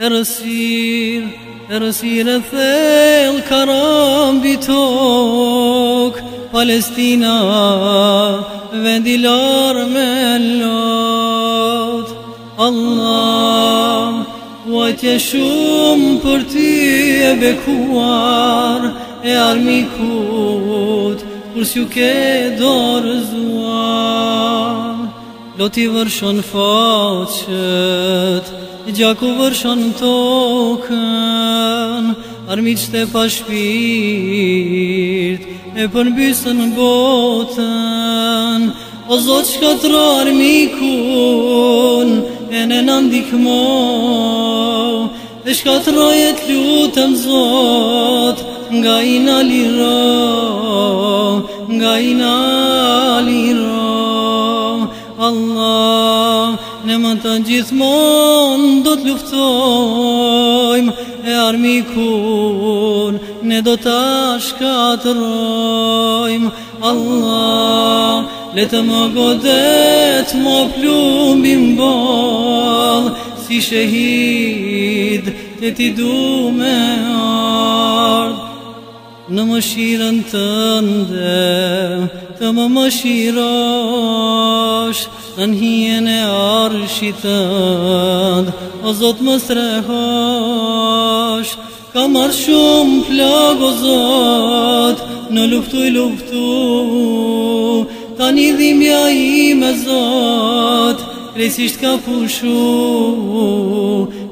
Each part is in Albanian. Ersin, ersin e thell karam bitok Palestina, vendilar me lot Allah, vajtje shumë për ti e bekuar E armikut, kur s'ju ke dorë zuar Lot vërshon faqet, gjaku vërshon tokën Armi që pashpirt e për në bysën botën O Zotë që ka të mikun e në në E që jetë lutën zot nga i në Nga i në Allah Ne më të gjithmon do të luftojmë E armikun ne do të shkatërojmë Allah, le të më godet, më plumbim bol Si shëhid, të ti du me arë Në më shiren të ndë Të më më shirosh Në hien e arshit të ndë O zotë më srehosh Ka marë shumë plak o zotë Në luftu i luftu Ta një dhimja i me zotë Kresisht ka pushu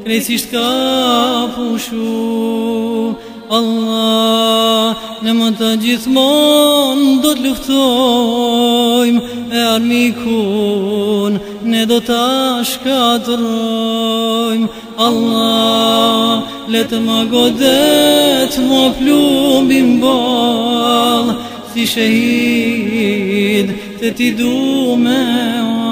Kresisht ka pushu Allah Në më të gjithmon do të luftojmë E armikun ne do të shkatërojmë Allah Letë më godet më plumbim bol Si shahid të ti du me o.